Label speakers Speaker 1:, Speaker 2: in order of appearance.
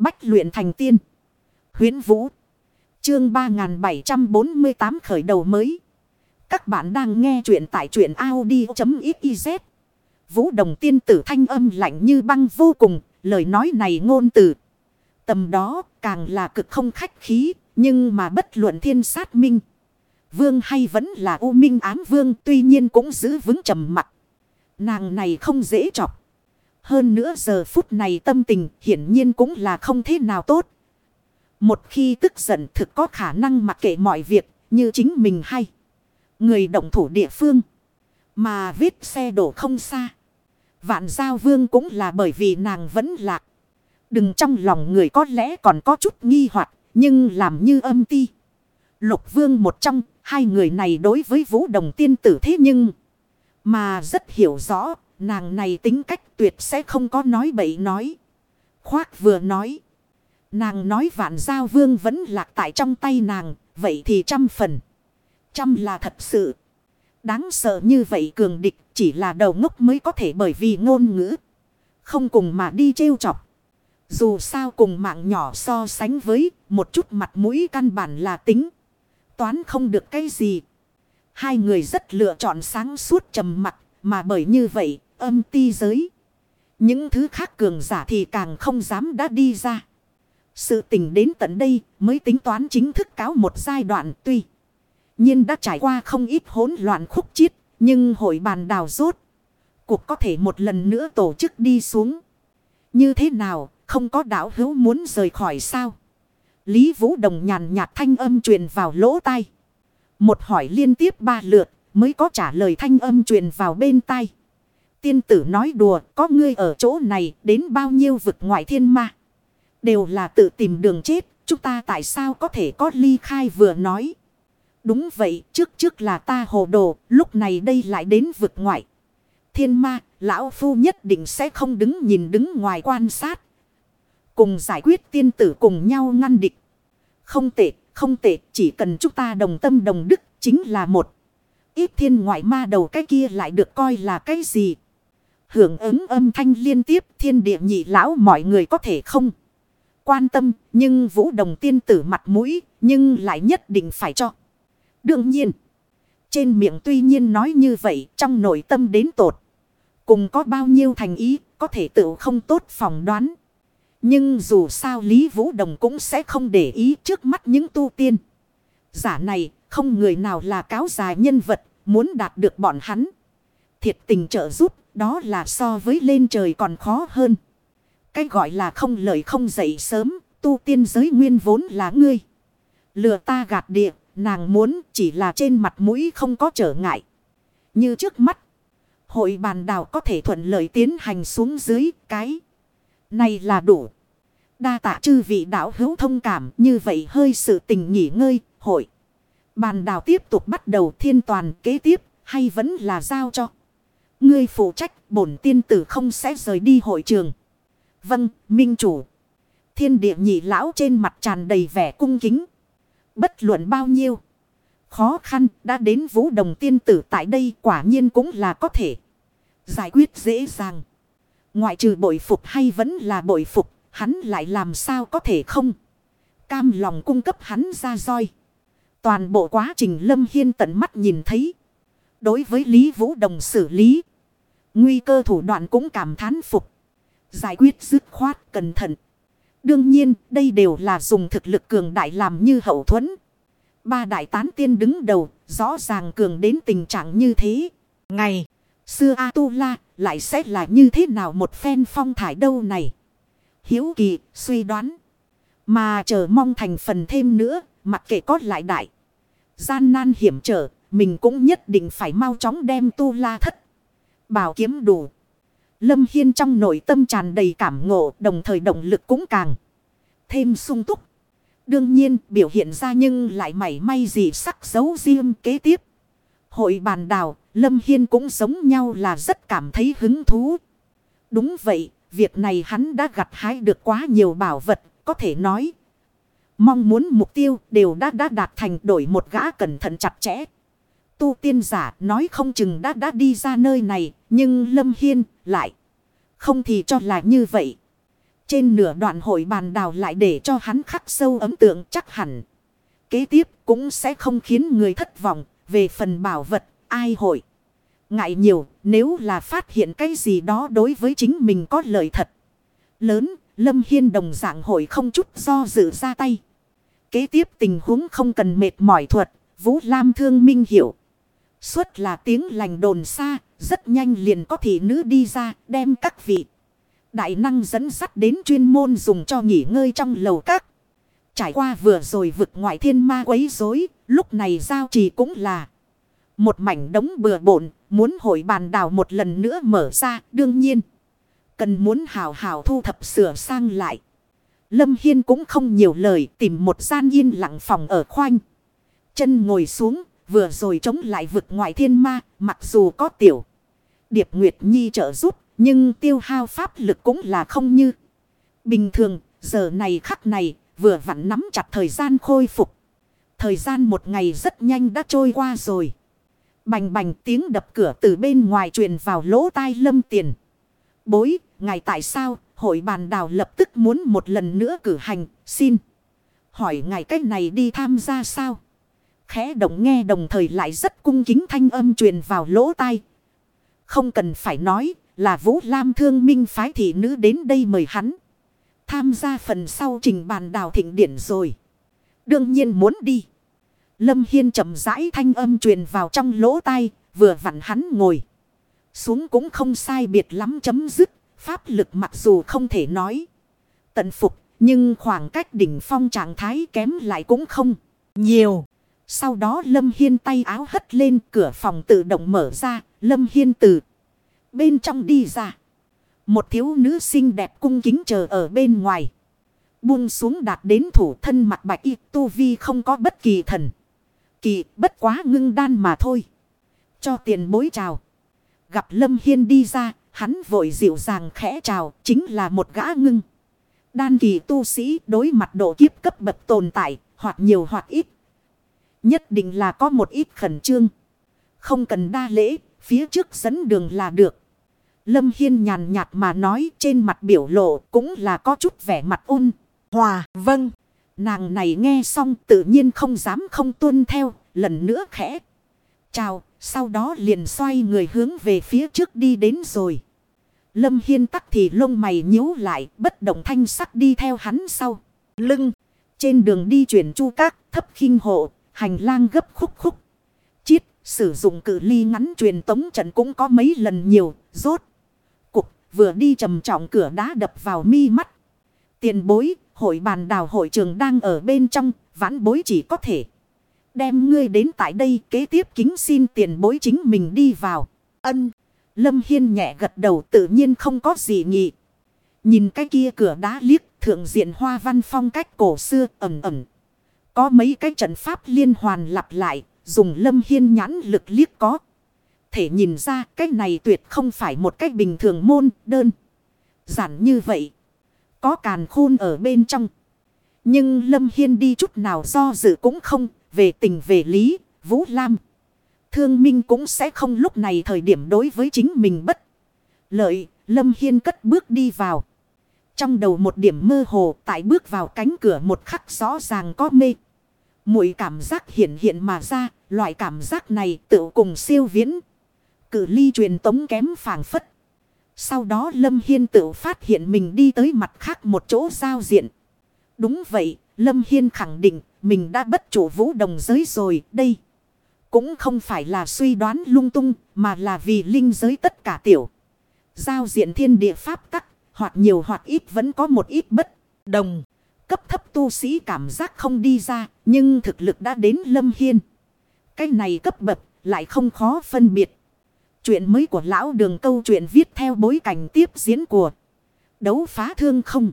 Speaker 1: Bách luyện thành tiên. Huyến Vũ. Chương 3748 khởi đầu mới. Các bạn đang nghe truyện tại truyện Audi.xyz. Vũ đồng tiên tử thanh âm lạnh như băng vô cùng. Lời nói này ngôn từ. Tầm đó càng là cực không khách khí. Nhưng mà bất luận thiên sát minh. Vương hay vẫn là U Minh ám vương, tuy nhiên cũng giữ vững trầm mặt. Nàng này không dễ chọc. Hơn nữa giờ phút này tâm tình hiển nhiên cũng là không thế nào tốt. Một khi tức giận thực có khả năng mặc kệ mọi việc, như chính mình hay. Người động thủ địa phương. Mà viết xe đổ không xa. Vạn giao vương cũng là bởi vì nàng vẫn lạc. Đừng trong lòng người có lẽ còn có chút nghi hoặc, nhưng làm như âm ti. Lục vương một trong, hai người này đối với vũ đồng tiên tử thế nhưng. Mà rất hiểu rõ nàng này tính cách tuyệt sẽ không có nói bậy nói. Khoác vừa nói. Nàng nói vạn giao vương vẫn lạc tại trong tay nàng. Vậy thì trăm phần. Trăm là thật sự. Đáng sợ như vậy cường địch chỉ là đầu ngốc mới có thể bởi vì ngôn ngữ. Không cùng mà đi trêu chọc. Dù sao cùng mạng nhỏ so sánh với một chút mặt mũi căn bản là tính. Toán không được cái gì. Hai người rất lựa chọn sáng suốt trầm mặt mà bởi như vậy âm ti giới. Những thứ khác cường giả thì càng không dám đã đi ra. Sự tình đến tận đây mới tính toán chính thức cáo một giai đoạn tuy. nhiên đã trải qua không ít hỗn loạn khúc chiết. Nhưng hội bàn đào rốt. Cuộc có thể một lần nữa tổ chức đi xuống. Như thế nào, không có đảo hữu muốn rời khỏi sao? Lý Vũ Đồng nhàn nhạt thanh âm truyền vào lỗ tai. Một hỏi liên tiếp ba lượt mới có trả lời thanh âm truyền vào bên tai. Tiên tử nói đùa có ngươi ở chỗ này đến bao nhiêu vực ngoại thiên ma. Đều là tự tìm đường chết. Chúng ta tại sao có thể có ly khai vừa nói. Đúng vậy trước trước là ta hồ đồ. Lúc này đây lại đến vực ngoại. Thiên ma lão phu nhất định sẽ không đứng nhìn đứng ngoài quan sát. Cùng giải quyết tiên tử cùng nhau ngăn địch. Không tệ, không tệ, chỉ cần chúng ta đồng tâm đồng đức chính là một. Ít thiên ngoại ma đầu cái kia lại được coi là cái gì? Hưởng ứng âm thanh liên tiếp thiên địa nhị lão mọi người có thể không quan tâm. Nhưng vũ đồng tiên tử mặt mũi, nhưng lại nhất định phải cho. Đương nhiên. Trên miệng tuy nhiên nói như vậy, trong nội tâm đến tột. Cùng có bao nhiêu thành ý, có thể tự không tốt phỏng đoán. Nhưng dù sao Lý Vũ Đồng cũng sẽ không để ý trước mắt những tu tiên. Giả này, không người nào là cáo dài nhân vật, muốn đạt được bọn hắn. Thiệt tình trợ giúp đó là so với lên trời còn khó hơn. Cái gọi là không lời không dậy sớm, tu tiên giới nguyên vốn là ngươi. Lừa ta gạt địa, nàng muốn chỉ là trên mặt mũi không có trở ngại. Như trước mắt, hội bàn đào có thể thuận lợi tiến hành xuống dưới cái. Này là đủ. Đa tạ chư vị đạo hữu thông cảm như vậy hơi sự tình nghỉ ngơi, hội. Bàn đào tiếp tục bắt đầu thiên toàn kế tiếp hay vẫn là giao cho. Ngươi phụ trách bổn tiên tử không sẽ rời đi hội trường. Vâng, minh chủ. Thiên địa nhị lão trên mặt tràn đầy vẻ cung kính. Bất luận bao nhiêu. Khó khăn đã đến vũ đồng tiên tử tại đây quả nhiên cũng là có thể. Giải quyết dễ dàng. Ngoại trừ bội phục hay vẫn là bội phục. Hắn lại làm sao có thể không. Cam lòng cung cấp hắn ra roi. Toàn bộ quá trình Lâm Hiên tận mắt nhìn thấy. Đối với Lý Vũ Đồng xử lý. Nguy cơ thủ đoạn cũng cảm thán phục. Giải quyết dứt khoát, cẩn thận. Đương nhiên, đây đều là dùng thực lực cường đại làm như hậu thuẫn. Ba đại tán tiên đứng đầu, rõ ràng cường đến tình trạng như thế. Ngày, xưa A-tu-la lại sẽ là như thế nào một phen phong thải đâu này. Hiếu kỳ, suy đoán. Mà chờ mong thành phần thêm nữa, mặc kệ có lại đại. Gian nan hiểm trở, mình cũng nhất định phải mau chóng đem tu la thất bảo kiếm đủ. Lâm Hiên trong nội tâm tràn đầy cảm ngộ đồng thời động lực cũng càng thêm sung túc. Đương nhiên biểu hiện ra nhưng lại mảy may gì sắc dấu riêng kế tiếp. Hội bàn đào, Lâm Hiên cũng giống nhau là rất cảm thấy hứng thú. Đúng vậy, việc này hắn đã gặt hái được quá nhiều bảo vật, có thể nói. Mong muốn mục tiêu đều đã đã đạt thành đổi một gã cẩn thận chặt chẽ tu tiên giả nói không chừng đã đã đi ra nơi này, nhưng Lâm Hiên lại không thì cho là như vậy. Trên nửa đoạn hội bàn đào lại để cho hắn khắc sâu ấn tượng chắc hẳn. Kế tiếp cũng sẽ không khiến người thất vọng về phần bảo vật ai hội. Ngại nhiều nếu là phát hiện cái gì đó đối với chính mình có lợi thật. Lớn Lâm Hiên đồng dạng hội không chút do dự ra tay. Kế tiếp tình huống không cần mệt mỏi thuật. Vũ Lam thương minh hiểu. Suốt là tiếng lành đồn xa. Rất nhanh liền có thị nữ đi ra đem các vị. Đại năng dẫn sắt đến chuyên môn dùng cho nghỉ ngơi trong lầu các. Trải qua vừa rồi vực ngoại thiên ma quấy rối, lúc này giao trì cũng là một mảnh đống bừa bộn, muốn hội bàn đào một lần nữa mở ra, đương nhiên. Cần muốn hào hào thu thập sửa sang lại. Lâm Hiên cũng không nhiều lời, tìm một gian yên lặng phòng ở khoanh. Chân ngồi xuống, vừa rồi chống lại vực ngoại thiên ma, mặc dù có tiểu. Điệp Nguyệt Nhi trợ giúp, nhưng tiêu hao pháp lực cũng là không như. Bình thường, giờ này khắc này, vừa vặn nắm chặt thời gian khôi phục. Thời gian một ngày rất nhanh đã trôi qua rồi. Bành bành tiếng đập cửa từ bên ngoài truyền vào lỗ tai lâm tiền. Bối, ngài tại sao hội bàn đào lập tức muốn một lần nữa cử hành, xin. Hỏi ngài cách này đi tham gia sao? Khẽ động nghe đồng thời lại rất cung kính thanh âm truyền vào lỗ tai. Không cần phải nói là Vũ Lam thương minh phái thị nữ đến đây mời hắn. Tham gia phần sau trình bàn đào thịnh điển rồi. Đương nhiên muốn đi. Lâm Hiên chậm rãi thanh âm truyền vào trong lỗ tai, vừa vặn hắn ngồi. Xuống cũng không sai biệt lắm chấm dứt, pháp lực mặc dù không thể nói. Tận phục, nhưng khoảng cách đỉnh phong trạng thái kém lại cũng không nhiều. Sau đó Lâm Hiên tay áo hất lên cửa phòng tự động mở ra, Lâm Hiên từ bên trong đi ra. Một thiếu nữ xinh đẹp cung kính chờ ở bên ngoài. Buông xuống đạt đến thủ thân mặt bạch y tu vi không có bất kỳ thần. Kỳ bất quá ngưng đan mà thôi. Cho tiền bối chào. Gặp Lâm Hiên đi ra, hắn vội dịu dàng khẽ chào, chính là một gã ngưng. Đan kỳ tu sĩ đối mặt độ kiếp cấp bậc tồn tại, hoặc nhiều hoặc ít. Nhất định là có một ít khẩn trương. Không cần đa lễ, phía trước dẫn đường là được. Lâm Hiên nhàn nhạt mà nói trên mặt biểu lộ cũng là có chút vẻ mặt ôn. Hòa, vâng. Nàng này nghe xong tự nhiên không dám không tuân theo, lần nữa khẽ. Chào, sau đó liền xoay người hướng về phía trước đi đến rồi. Lâm Hiên tắc thì lông mày nhíu lại, bất động thanh sắc đi theo hắn sau. Lưng, trên đường đi chuyển chu các, thấp khinh hộ, hành lang gấp khúc khúc. Chiết, sử dụng cự ly ngắn truyền tống trận cũng có mấy lần nhiều, rốt. Cục, vừa đi trầm trọng cửa đá đập vào mi mắt. Tiền bối, hội bàn đào hội trường đang ở bên trong, vãn bối chỉ có thể. Đem ngươi đến tại đây kế tiếp kính xin tiền bối chính mình đi vào. Ân. Lâm Hiên nhẹ gật đầu tự nhiên không có gì nghị. Nhìn cái kia cửa đá liếc thượng diện hoa văn phong cách cổ xưa ẩm ẩm. Có mấy cái trận pháp liên hoàn lặp lại dùng Lâm Hiên nhãn lực liếc có. Thể nhìn ra cái này tuyệt không phải một cách bình thường môn đơn. Giản như vậy. Có càn khôn ở bên trong. Nhưng Lâm Hiên đi chút nào do dự cũng không, về tình về lý, Vũ Lam. Thương Minh cũng sẽ không lúc này thời điểm đối với chính mình bất. Lợi, Lâm Hiên cất bước đi vào. Trong đầu một điểm mơ hồ tại bước vào cánh cửa một khắc rõ ràng có mê mùi cảm giác hiện hiện mà ra, loại cảm giác này tự cùng siêu viễn. Cử ly truyền tống kém phảng phất. Sau đó Lâm Hiên tự phát hiện mình đi tới mặt khác một chỗ giao diện. Đúng vậy, Lâm Hiên khẳng định mình đã bất chủ vũ đồng giới rồi đây. Cũng không phải là suy đoán lung tung mà là vì linh giới tất cả tiểu. Giao diện thiên địa pháp tắc hoặc nhiều hoặc ít vẫn có một ít bất đồng. Cấp thấp tu sĩ cảm giác không đi ra, nhưng thực lực đã đến Lâm Hiên. Cái này cấp bậc lại không khó phân biệt. Chuyện mới của lão đường câu chuyện viết theo bối cảnh tiếp diễn của đấu phá thương không.